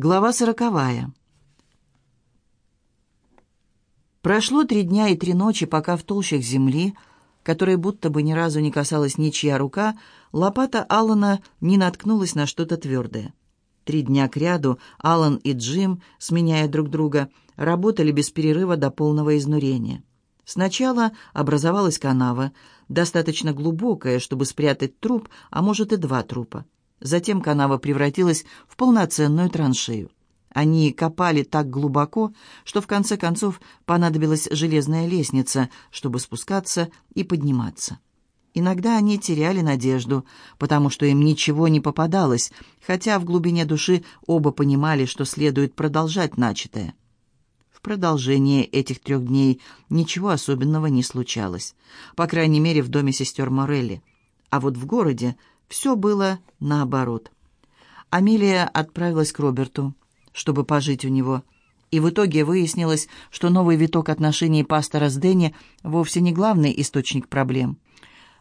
Глава сороковая. Прошло три дня и три ночи, пока в толщах земли, которой будто бы ни разу не касалась ничья рука, лопата Алана не наткнулась на что-то твердое. Три дня кряду Алан и Джим, сменяя друг друга, работали без перерыва до полного изнурения. Сначала образовалась канава, достаточно глубокая, чтобы спрятать труп, а может и два трупа. Затем канава превратилась в полноценную траншею. Они копали так глубоко, что в конце концов понадобилась железная лестница, чтобы спускаться и подниматься. Иногда они теряли надежду, потому что им ничего не попадалось, хотя в глубине души оба понимали, что следует продолжать начатое. В продолжение этих трех дней ничего особенного не случалось, по крайней мере в доме сестер Морелли. А вот в городе все было наоборот. Амелия отправилась к Роберту, чтобы пожить у него. И в итоге выяснилось, что новый виток отношений пастора с Дэнни вовсе не главный источник проблем.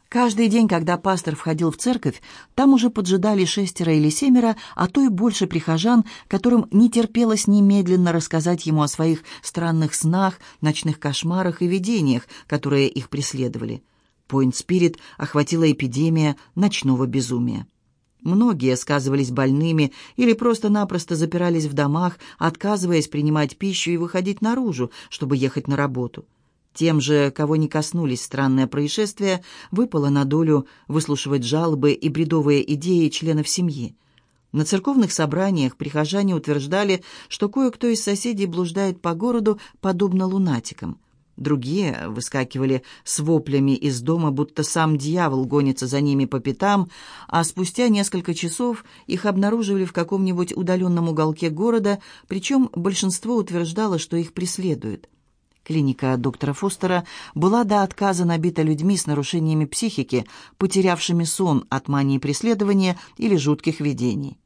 Каждый день, когда пастор входил в церковь, там уже поджидали шестеро или семеро, а то и больше прихожан, которым не терпелось немедленно рассказать ему о своих странных снах, ночных кошмарах и видениях, которые их преследовали. Пойнт-Спирит охватила эпидемия ночного безумия. Многие сказывались больными или просто-напросто запирались в домах, отказываясь принимать пищу и выходить наружу, чтобы ехать на работу. Тем же, кого не коснулись странное происшествие, выпало на долю выслушивать жалобы и бредовые идеи членов семьи. На церковных собраниях прихожане утверждали, что кое-кто из соседей блуждает по городу, подобно лунатикам. Другие выскакивали с воплями из дома, будто сам дьявол гонится за ними по пятам, а спустя несколько часов их обнаруживали в каком-нибудь удаленном уголке города, причем большинство утверждало, что их преследуют. Клиника доктора Фостера была до отказа набита людьми с нарушениями психики, потерявшими сон от мании преследования или жутких видений.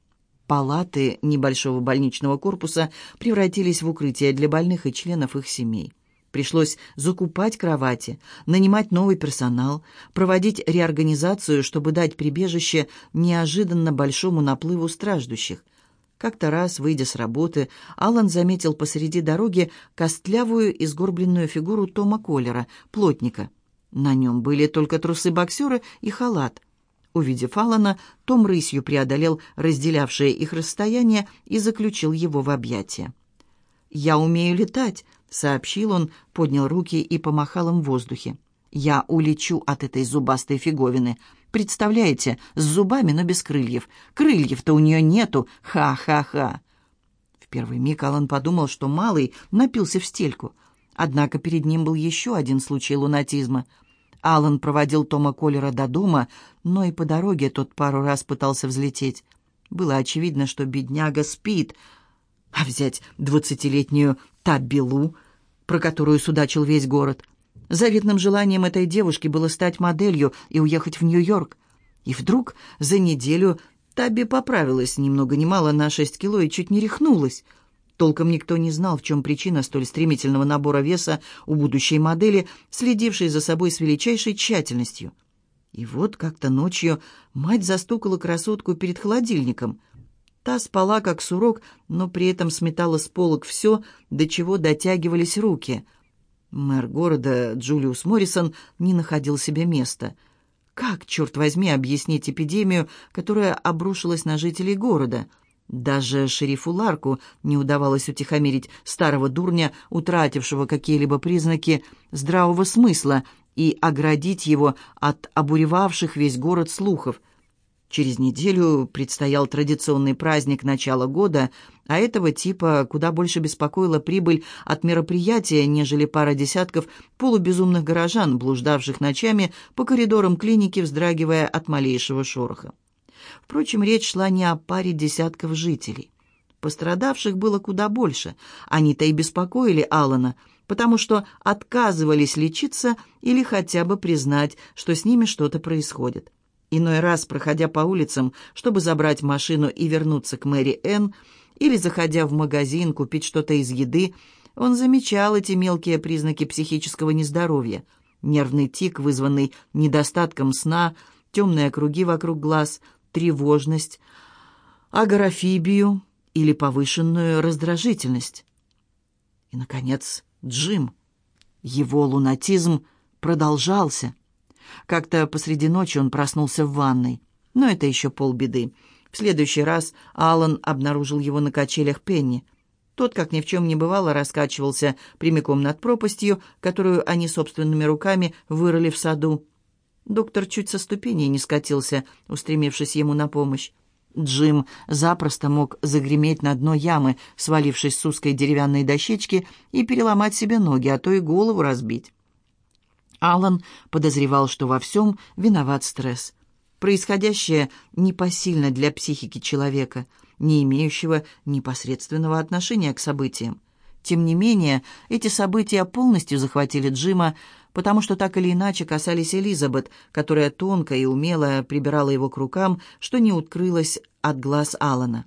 Палаты небольшого больничного корпуса превратились в укрытие для больных и членов их семей. Пришлось закупать кровати, нанимать новый персонал, проводить реорганизацию, чтобы дать прибежище неожиданно большому наплыву страждущих. Как-то раз, выйдя с работы, Алан заметил посреди дороги костлявую и сгорбленную фигуру Тома Коллера, плотника. На нем были только трусы-боксера и халат. Увидев Алана, Том рысью преодолел разделявшее их расстояние и заключил его в объятия. «Я умею летать», сообщил он, поднял руки и помахал им в воздухе. «Я улечу от этой зубастой фиговины. Представляете, с зубами, но без крыльев. Крыльев-то у нее нету. Ха-ха-ха!» В первый миг Алан подумал, что малый напился в стельку. Однако перед ним был еще один случай лунатизма. Алан проводил Тома Коллера до дома, но и по дороге тот пару раз пытался взлететь. Было очевидно, что бедняга спит — а взять двадцатилетнюю Табилу, про которую судачил весь город. Заветным желанием этой девушки было стать моделью и уехать в Нью-Йорк. И вдруг за неделю Таби поправилась ни много мало на шесть кило и чуть не рехнулась. Толком никто не знал, в чем причина столь стремительного набора веса у будущей модели, следившей за собой с величайшей тщательностью. И вот как-то ночью мать застукала красотку перед холодильником — Та спала, как сурок, но при этом сметала с полок все, до чего дотягивались руки. Мэр города Джулиус Моррисон не находил себе места. Как, черт возьми, объяснить эпидемию, которая обрушилась на жителей города? Даже шерифу Ларку не удавалось утихомирить старого дурня, утратившего какие-либо признаки здравого смысла, и оградить его от обуревавших весь город слухов – Через неделю предстоял традиционный праздник начала года, а этого типа куда больше беспокоила прибыль от мероприятия, нежели пара десятков полубезумных горожан, блуждавших ночами по коридорам клиники, вздрагивая от малейшего шороха. Впрочем, речь шла не о паре десятков жителей. Пострадавших было куда больше. Они-то и беспокоили Алана, потому что отказывались лечиться или хотя бы признать, что с ними что-то происходит. Иной раз, проходя по улицам, чтобы забрать машину и вернуться к Мэри Энн, или заходя в магазин купить что-то из еды, он замечал эти мелкие признаки психического нездоровья. Нервный тик, вызванный недостатком сна, темные круги вокруг глаз, тревожность, агорафибию или повышенную раздражительность. И, наконец, Джим. Его лунатизм продолжался. Как-то посреди ночи он проснулся в ванной. Но это еще полбеды. В следующий раз Алан обнаружил его на качелях Пенни. Тот, как ни в чем не бывало, раскачивался прямиком над пропастью, которую они собственными руками вырыли в саду. Доктор чуть со ступеней не скатился, устремившись ему на помощь. Джим запросто мог загреметь на дно ямы, свалившись с узкой деревянной дощечки, и переломать себе ноги, а то и голову разбить. Алан подозревал, что во всем виноват стресс. Происходящее непосильно для психики человека, не имеющего непосредственного отношения к событиям. Тем не менее, эти события полностью захватили Джима, потому что так или иначе касались Элизабет, которая тонко и умело прибирала его к рукам, что не укрылось от глаз Алана.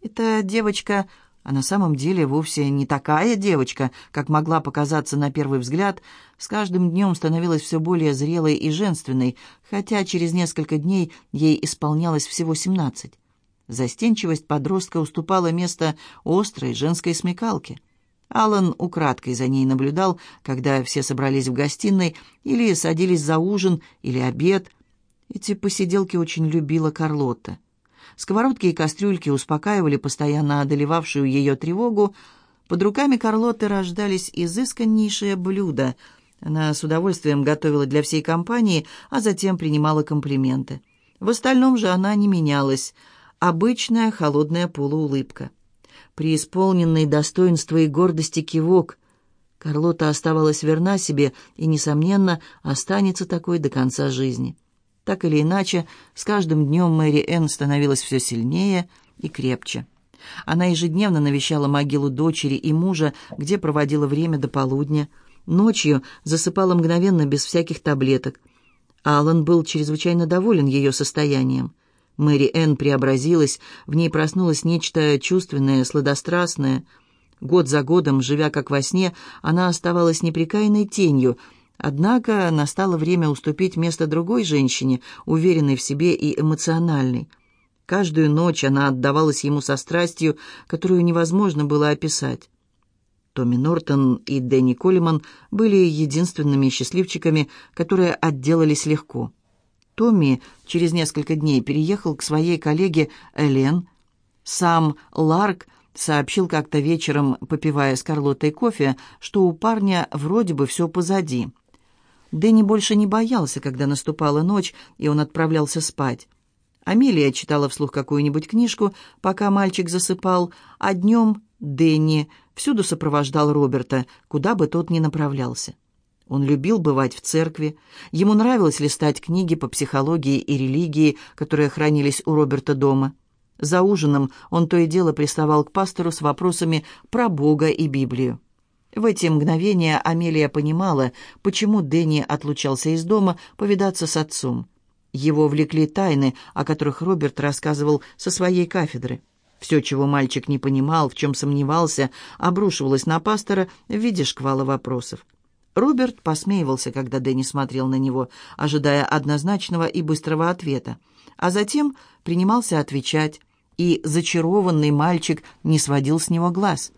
Эта девочка, а на самом деле вовсе не такая девочка, как могла показаться на первый взгляд, с каждым днем становилась все более зрелой и женственной, хотя через несколько дней ей исполнялось всего семнадцать. Застенчивость подростка уступала место острой женской смекалке. Алан украдкой за ней наблюдал, когда все собрались в гостиной или садились за ужин или обед. Эти посиделки очень любила Карлотта. Сковородки и кастрюльки успокаивали постоянно одолевавшую ее тревогу. Под руками Карлотты рождались изысканнейшие блюда. Она с удовольствием готовила для всей компании, а затем принимала комплименты. В остальном же она не менялась. Обычная холодная полуулыбка преисполненный достоинства и гордости кивок. Карлота оставалась верна себе и, несомненно, останется такой до конца жизни. Так или иначе, с каждым днем Мэри Энн становилась все сильнее и крепче. Она ежедневно навещала могилу дочери и мужа, где проводила время до полудня. Ночью засыпала мгновенно, без всяких таблеток. Алан был чрезвычайно доволен ее состоянием. Мэри Энн преобразилась, в ней проснулось нечто чувственное, сладострастное. Год за годом, живя как во сне, она оставалась непрекаянной тенью, однако настало время уступить место другой женщине, уверенной в себе и эмоциональной. Каждую ночь она отдавалась ему со страстью, которую невозможно было описать. Томми Нортон и Дэнни Коллиман были единственными счастливчиками, которые отделались легко. Томми через несколько дней переехал к своей коллеге Элен. Сам Ларк сообщил как-то вечером, попивая с Карлотой кофе, что у парня вроде бы все позади. Дэнни больше не боялся, когда наступала ночь, и он отправлялся спать. Амелия читала вслух какую-нибудь книжку, пока мальчик засыпал, а днем Дэнни всюду сопровождал Роберта, куда бы тот ни направлялся. Он любил бывать в церкви. Ему нравилось листать книги по психологии и религии, которые хранились у Роберта дома. За ужином он то и дело приставал к пастору с вопросами про Бога и Библию. В эти мгновения Амелия понимала, почему Дэнни отлучался из дома повидаться с отцом. Его влекли тайны, о которых Роберт рассказывал со своей кафедры. Все, чего мальчик не понимал, в чем сомневался, обрушивалось на пастора в виде шквала вопросов. Роберт посмеивался, когда Дэнни смотрел на него, ожидая однозначного и быстрого ответа, а затем принимался отвечать, и зачарованный мальчик не сводил с него глаз.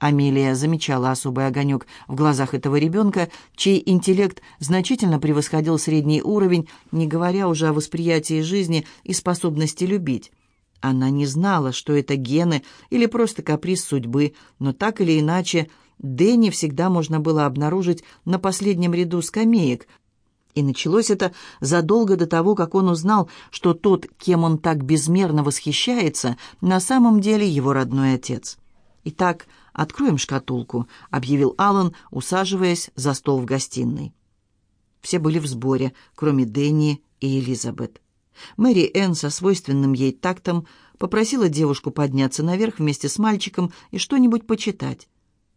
Амелия замечала особый огонек в глазах этого ребенка, чей интеллект значительно превосходил средний уровень, не говоря уже о восприятии жизни и способности любить. Она не знала, что это гены или просто каприз судьбы, но так или иначе Дэнни всегда можно было обнаружить на последнем ряду скамеек. И началось это задолго до того, как он узнал, что тот, кем он так безмерно восхищается, на самом деле его родной отец. «Итак, откроем шкатулку», — объявил Аллан, усаживаясь за стол в гостиной. Все были в сборе, кроме Дэнни и Элизабет. Мэри Энн со свойственным ей тактом попросила девушку подняться наверх вместе с мальчиком и что-нибудь почитать.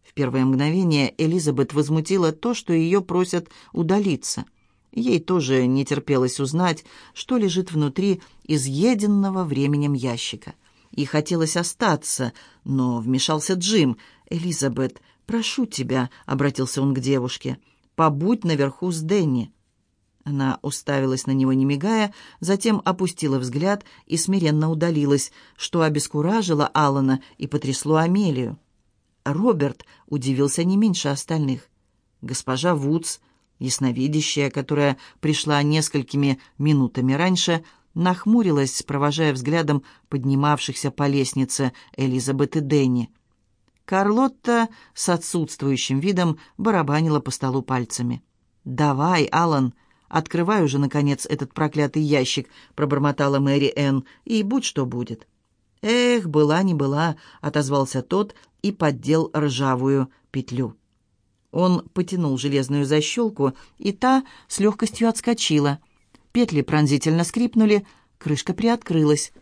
В первое мгновение Элизабет возмутила то, что ее просят удалиться. Ей тоже не терпелось узнать, что лежит внутри изъеденного временем ящика. И хотелось остаться, но вмешался Джим. «Элизабет, прошу тебя», — обратился он к девушке, — «побудь наверху с Дэнни». Она уставилась на него, не мигая, затем опустила взгляд и смиренно удалилась, что обескуражило Алана и потрясло Амелию. Роберт удивился не меньше остальных. Госпожа Вудс, ясновидящая, которая пришла несколькими минутами раньше, нахмурилась, провожая взглядом поднимавшихся по лестнице Элизабет и Дэнни. Карлотта с отсутствующим видом барабанила по столу пальцами. «Давай, Алан, открывай уже, наконец, этот проклятый ящик», — пробормотала Мэри Энн, — «и будь что будет». «Эх, была не была», — отозвался тот и поддел ржавую петлю. Он потянул железную защелку, и та с легкостью отскочила. Петли пронзительно скрипнули, крышка приоткрылась.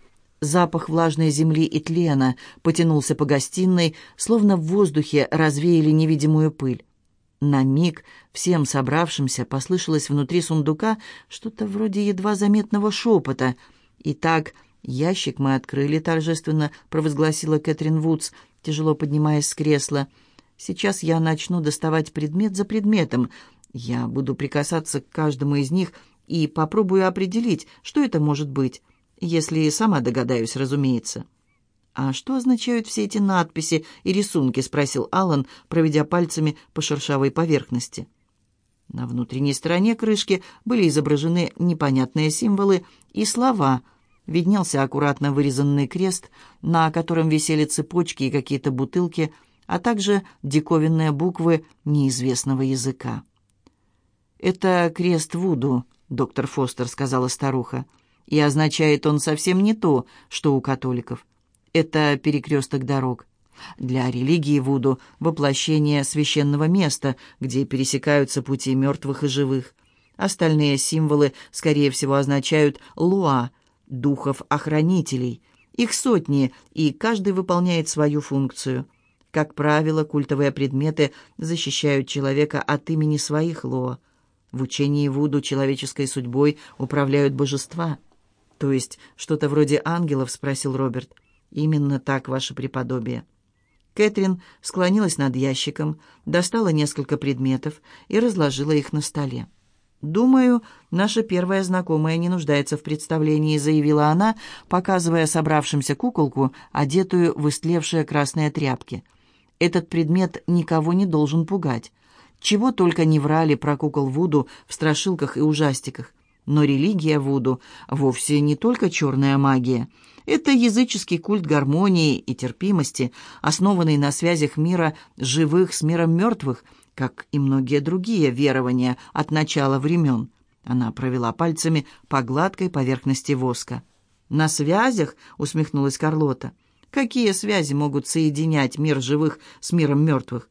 Запах влажной земли и тлена потянулся по гостиной, словно в воздухе развеяли невидимую пыль. На миг всем собравшимся послышалось внутри сундука что-то вроде едва заметного шепота. «Итак, ящик мы открыли торжественно», — провозгласила Кэтрин Вудс, тяжело поднимаясь с кресла. «Сейчас я начну доставать предмет за предметом. Я буду прикасаться к каждому из них и попробую определить, что это может быть, если сама догадаюсь, разумеется». «А что означают все эти надписи и рисунки?» — спросил Алан, проведя пальцами по шершавой поверхности. На внутренней стороне крышки были изображены непонятные символы и слова. Виднелся аккуратно вырезанный крест, на котором висели цепочки и какие-то бутылки, а также диковинные буквы неизвестного языка. «Это крест Вуду», — доктор Фостер сказала старуха, — «и означает он совсем не то, что у католиков. Это перекресток дорог. Для религии Вуду – воплощение священного места, где пересекаются пути мертвых и живых. Остальные символы, скорее всего, означают «луа» – духов-охранителей. Их сотни, и каждый выполняет свою функцию. Как правило, культовые предметы защищают человека от имени своих лоа. В учении Вуду человеческой судьбой управляют божества. «То есть что-то вроде ангелов?» – спросил Роберт. – «Именно так, ваше преподобие». Кэтрин склонилась над ящиком, достала несколько предметов и разложила их на столе. «Думаю, наша первая знакомая не нуждается в представлении», — заявила она, показывая собравшимся куколку, одетую в истлевшие красные тряпки. «Этот предмет никого не должен пугать. Чего только не врали про кукол Вуду в страшилках и ужастиках. Но религия Вуду вовсе не только черная магия. Это языческий культ гармонии и терпимости, основанный на связях мира живых с миром мертвых, как и многие другие верования от начала времен. Она провела пальцами по гладкой поверхности воска. «На связях?» — усмехнулась Карлота. «Какие связи могут соединять мир живых с миром мертвых?»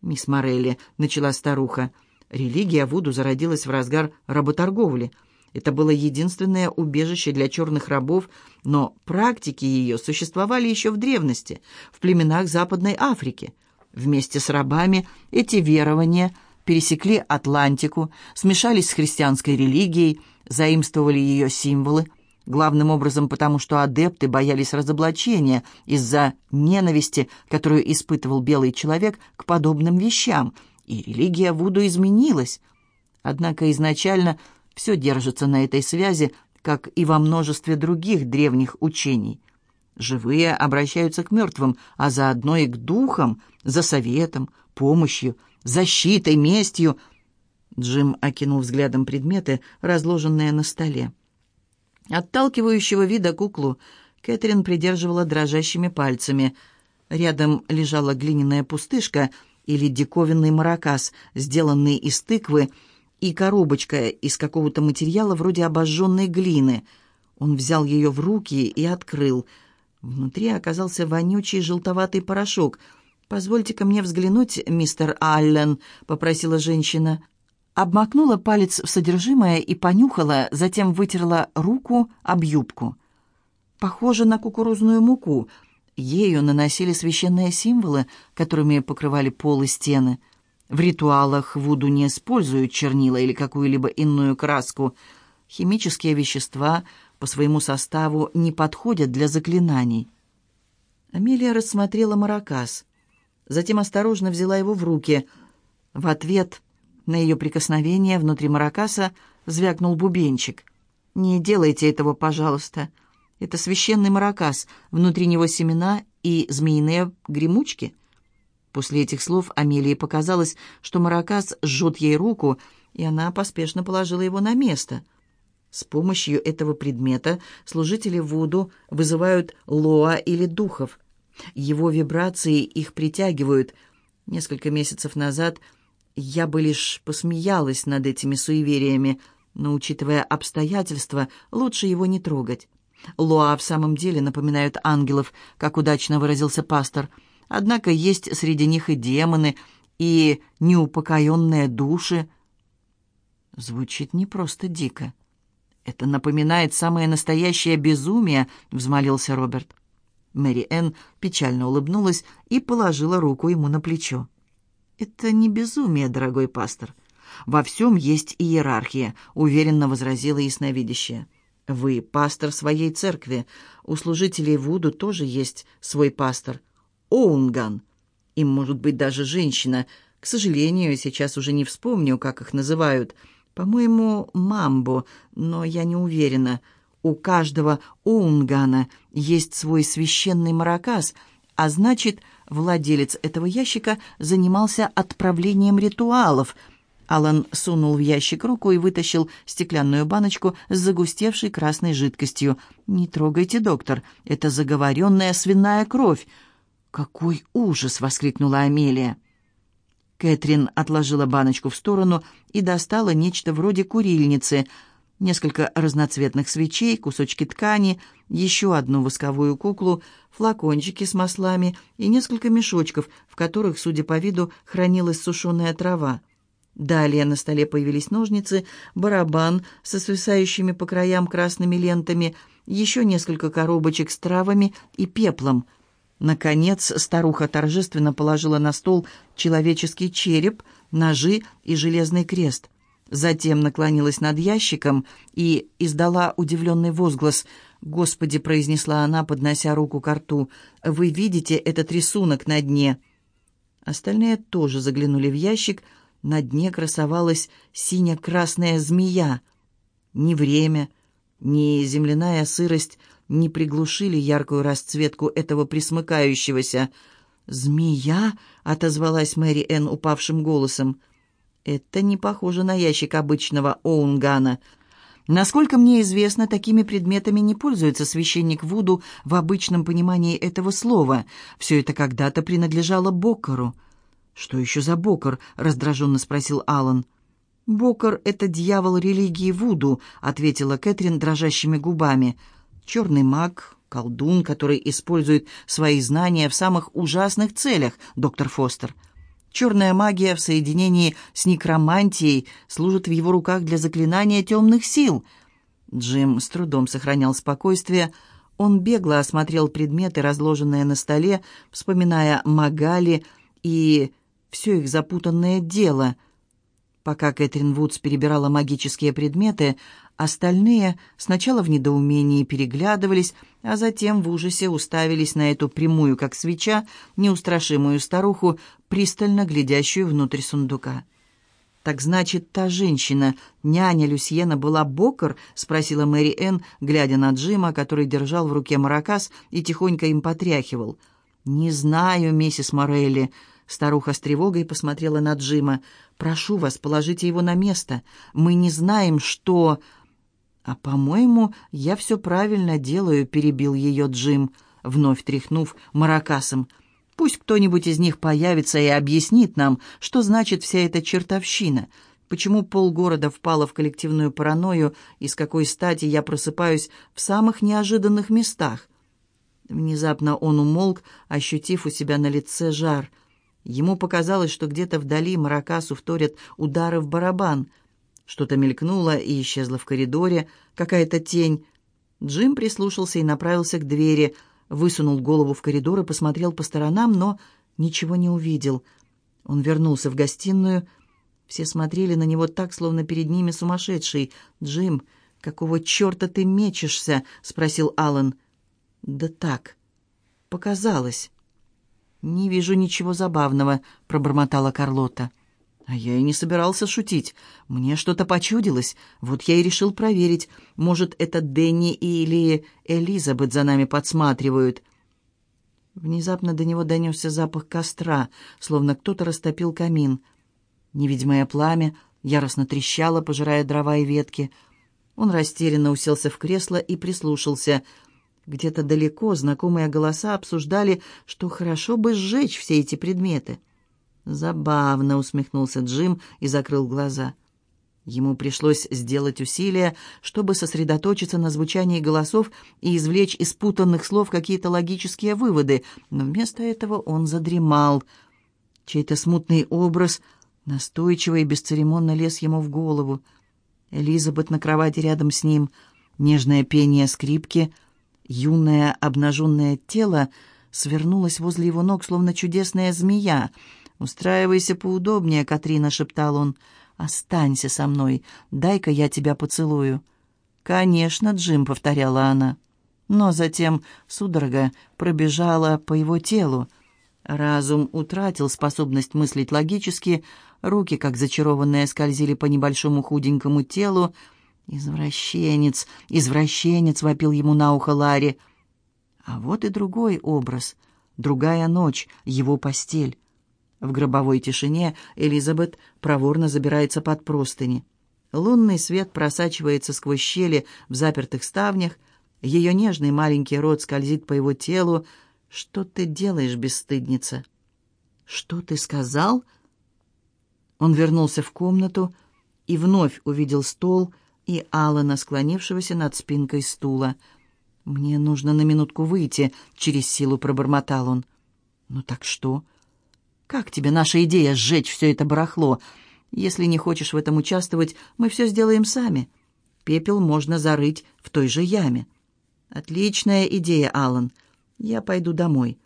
«Мисс Морелли», — начала старуха, — «религия Вуду зародилась в разгар работорговли». Это было единственное убежище для черных рабов, но практики ее существовали еще в древности, в племенах Западной Африки. Вместе с рабами эти верования пересекли Атлантику, смешались с христианской религией, заимствовали ее символы, главным образом потому, что адепты боялись разоблачения из-за ненависти, которую испытывал белый человек к подобным вещам, и религия Вуду изменилась. Однако изначально все держится на этой связи, как и во множестве других древних учений. Живые обращаются к мертвым, а заодно и к духам, за советом, помощью, защитой, местью. Джим окинул взглядом предметы, разложенные на столе. Отталкивающего вида куклу Кэтрин придерживала дрожащими пальцами. Рядом лежала глиняная пустышка или диковинный маракас, сделанный из тыквы, и коробочка из какого-то материала вроде обожженной глины. Он взял ее в руки и открыл. Внутри оказался вонючий желтоватый порошок. «Позвольте-ка мне взглянуть, мистер Аллен», — попросила женщина. Обмакнула палец в содержимое и понюхала, затем вытерла руку об юбку. Похоже на кукурузную муку. Ею наносили священные символы, которыми покрывали пол и стены — в ритуалах Вуду не используют чернила или какую-либо иную краску. Химические вещества по своему составу не подходят для заклинаний. Амелия рассмотрела маракас, затем осторожно взяла его в руки. В ответ на ее прикосновение внутри маракаса — звякнул бубенчик. «Не делайте этого, пожалуйста. Это священный маракас, внутри него семена и змеиные гремучки». После этих слов Амелии показалось, что маракас жжет ей руку, и она поспешно положила его на место. С помощью этого предмета служители Вуду вызывают лоа или духов. Его вибрации их притягивают. Несколько месяцев назад я бы лишь посмеялась над этими суевериями, но, учитывая обстоятельства, лучше его не трогать. Лоа в самом деле напоминают ангелов, как удачно выразился пастор – Однако есть среди них и демоны, и неупокоенные души. Звучит не просто дико. «Это напоминает самое настоящее безумие», — взмолился Роберт. Мэри Энн печально улыбнулась и положила руку ему на плечо. «Это не безумие, дорогой пастор. Во всем есть иерархия», — уверенно возразила ясновидящая. «Вы пастор своей церкви. У служителей Вуду тоже есть свой пастор. Оунган. Им может быть даже женщина. К сожалению, сейчас уже не вспомню, как их называют. По-моему, мамбо, но я не уверена. У каждого Оунгана есть свой священный маракас, а значит, владелец этого ящика занимался отправлением ритуалов – Алан сунул в ящик руку и вытащил стеклянную баночку с загустевшей красной жидкостью. «Не трогайте, доктор, это заговоренная свиная кровь. «Какой ужас!» — воскликнула Амелия. Кэтрин отложила баночку в сторону и достала нечто вроде курильницы, несколько разноцветных свечей, кусочки ткани, еще одну восковую куклу, флакончики с маслами и несколько мешочков, в которых, судя по виду, хранилась сушеная трава. Далее на столе появились ножницы, барабан со свисающими по краям красными лентами, еще несколько коробочек с травами и пеплом — Наконец старуха торжественно положила на стол человеческий череп, ножи и железный крест. Затем наклонилась над ящиком и издала удивленный возглас. «Господи!» — произнесла она, поднося руку к рту. «Вы видите этот рисунок на дне?» Остальные тоже заглянули в ящик. На дне красовалась синя-красная змея. Ни время, ни земляная сырость — не приглушили яркую расцветку этого присмыкающегося. «Змея?» — отозвалась Мэри Энн упавшим голосом. «Это не похоже на ящик обычного Оунгана. Насколько мне известно, такими предметами не пользуется священник Вуду в обычном понимании этого слова. Все это когда-то принадлежало Боккару». «Что еще за Боккар?» — раздраженно спросил Алан. «Боккар — это дьявол религии Вуду», — ответила Кэтрин дрожащими губами. Черный маг, колдун, который использует свои знания в самых ужасных целях, доктор Фостер. Черная магия в соединении с некромантией служит в его руках для заклинания темных сил. Джим с трудом сохранял спокойствие. Он бегло осмотрел предметы, разложенные на столе, вспоминая Магали и все их запутанное дело. Пока Кэтрин Вудс перебирала магические предметы, Остальные сначала в недоумении переглядывались, а затем в ужасе уставились на эту прямую, как свеча, неустрашимую старуху, пристально глядящую внутрь сундука. «Так значит, та женщина, няня Люсьена, была Бокер?» — спросила Мэри Энн, глядя на Джима, который держал в руке маракас и тихонько им потряхивал. «Не знаю, миссис Морелли». Старуха с тревогой посмотрела на Джима. «Прошу вас, положите его на место. Мы не знаем, что...» «А, по-моему, я все правильно делаю», — перебил ее Джим, вновь тряхнув маракасом. «Пусть кто-нибудь из них появится и объяснит нам, что значит вся эта чертовщина, почему полгорода впало в коллективную паранойю и с какой стати я просыпаюсь в самых неожиданных местах». Внезапно он умолк, ощутив у себя на лице жар. Ему показалось, что где-то вдали маракасу вторят удары в барабан — что-то мелькнуло и исчезло в коридоре, какая-то тень. Джим прислушался и направился к двери, высунул голову в коридор и посмотрел по сторонам, но ничего не увидел. Он вернулся в гостиную. Все смотрели на него так, словно перед ними сумасшедший. «Джим, какого черта ты мечешься?» — спросил Аллан. «Да так. Показалось». «Не вижу ничего забавного», — пробормотала Карлота. А я и не собирался шутить. Мне что-то почудилось. Вот я и решил проверить. Может, это Дэнни или Элизабет за нами подсматривают. Внезапно до него донесся запах костра, словно кто-то растопил камин. Невидимое пламя яростно трещало, пожирая дрова и ветки. Он растерянно уселся в кресло и прислушался. Где-то далеко знакомые голоса обсуждали, что хорошо бы сжечь все эти предметы — «Забавно», — усмехнулся Джим и закрыл глаза. Ему пришлось сделать усилие, чтобы сосредоточиться на звучании голосов и извлечь из путанных слов какие-то логические выводы, но вместо этого он задремал. Чей-то смутный образ настойчиво и бесцеремонно лез ему в голову. Элизабет на кровати рядом с ним, нежное пение скрипки, юное обнаженное тело свернулось возле его ног, словно чудесная змея — «Устраивайся поудобнее, Катрина», — шептал он. «Останься со мной, дай-ка я тебя поцелую». «Конечно, Джим», — повторяла она. Но затем судорога пробежала по его телу. Разум утратил способность мыслить логически, руки, как зачарованные, скользили по небольшому худенькому телу. «Извращенец, извращенец!» — вопил ему на ухо Ларри. А вот и другой образ, другая ночь, его постель. В гробовой тишине Элизабет проворно забирается под простыни. Лунный свет просачивается сквозь щели в запертых ставнях. Ее нежный маленький рот скользит по его телу. «Что ты делаешь, бесстыдница?» «Что ты сказал?» Он вернулся в комнату и вновь увидел стол и Алана, склонившегося над спинкой стула. «Мне нужно на минутку выйти», — через силу пробормотал он. «Ну так что?» Как тебе наша идея сжечь все это барахло? Если не хочешь в этом участвовать, мы все сделаем сами. Пепел можно зарыть в той же яме. Отличная идея, Алан. Я пойду домой.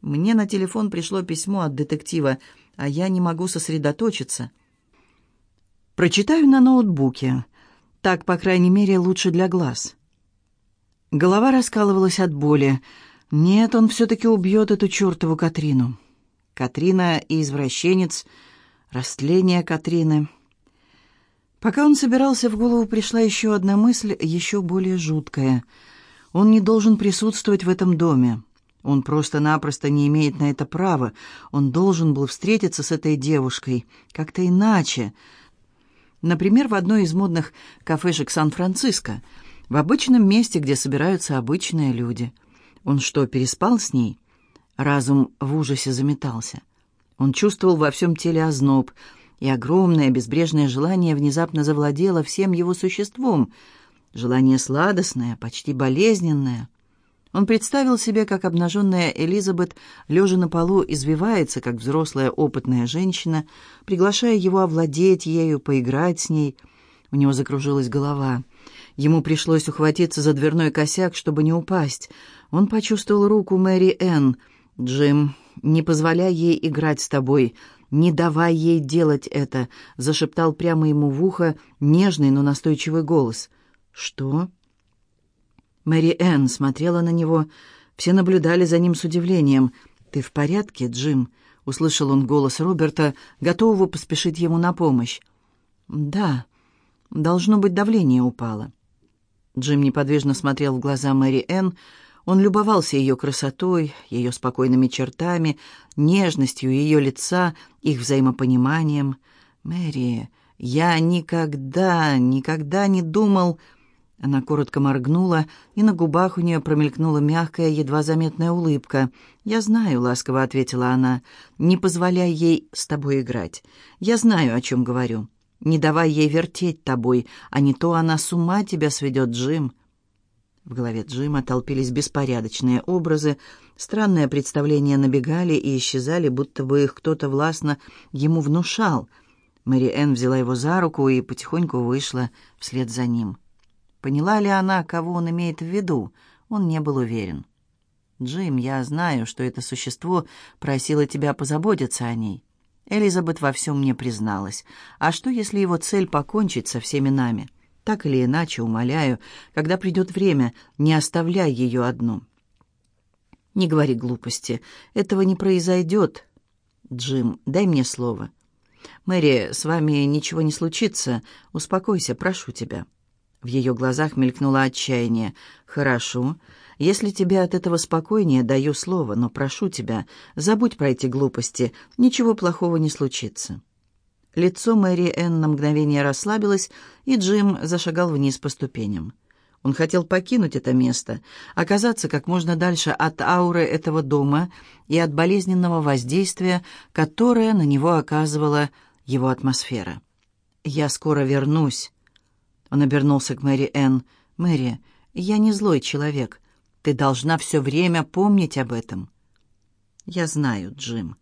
Мне на телефон пришло письмо от детектива, а я не могу сосредоточиться. Прочитаю на ноутбуке. Так, по крайней мере, лучше для глаз. Голова раскалывалась от боли. Нет, он все-таки убьет эту чертову Катрину. Катрина и извращенец, растление Катрины. Пока он собирался, в голову пришла еще одна мысль, еще более жуткая. Он не должен присутствовать в этом доме. Он просто-напросто не имеет на это права. Он должен был встретиться с этой девушкой как-то иначе. Например, в одной из модных кафешек Сан-Франциско, в обычном месте, где собираются обычные люди. Он что, переспал с ней? Разум в ужасе заметался. Он чувствовал во всем теле озноб, и огромное безбрежное желание внезапно завладело всем его существом. Желание сладостное, почти болезненное. Он представил себе, как обнаженная Элизабет, лежа на полу, извивается, как взрослая опытная женщина, приглашая его овладеть ею, поиграть с ней. У него закружилась голова. Ему пришлось ухватиться за дверной косяк, чтобы не упасть. Он почувствовал руку Мэри Энн, «Джим, не позволяй ей играть с тобой, не давай ей делать это», — зашептал прямо ему в ухо нежный, но настойчивый голос. «Что?» Мэри Энн смотрела на него. Все наблюдали за ним с удивлением. «Ты в порядке, Джим?» — услышал он голос Роберта, готового поспешить ему на помощь. «Да, должно быть, давление упало». Джим неподвижно смотрел в глаза Мэри Энн, он любовался ее красотой, ее спокойными чертами, нежностью ее лица, их взаимопониманием. «Мэри, я никогда, никогда не думал...» Она коротко моргнула, и на губах у нее промелькнула мягкая, едва заметная улыбка. «Я знаю», — ласково ответила она, — «не позволяй ей с тобой играть. Я знаю, о чем говорю. Не давай ей вертеть тобой, а не то она с ума тебя сведет, Джим». В голове Джима толпились беспорядочные образы, странные представления набегали и исчезали, будто бы их кто-то властно ему внушал. Мэри Энн взяла его за руку и потихоньку вышла вслед за ним. Поняла ли она, кого он имеет в виду? Он не был уверен. «Джим, я знаю, что это существо просило тебя позаботиться о ней». Элизабет во всем мне призналась. «А что, если его цель — покончить со всеми нами?» Так или иначе, умоляю, когда придет время, не оставляй ее одну. Не говори глупости, этого не произойдет. Джим, дай мне слово. «Мэри, с вами ничего не случится. Успокойся, прошу тебя». В ее глазах мелькнуло отчаяние. «Хорошо. Если тебе от этого спокойнее, даю слово, но прошу тебя, забудь про эти глупости. Ничего плохого не случится». Лицо Мэри Энн на мгновение расслабилось, и Джим зашагал вниз по ступеням. Он хотел покинуть это место, оказаться как можно дальше от ауры этого дома и от болезненного воздействия, которое на него оказывала его атмосфера. «Я скоро вернусь». Он обернулся к Мэри Энн. «Мэри, я не злой человек. Ты должна все время помнить об этом». «Я знаю, Джим».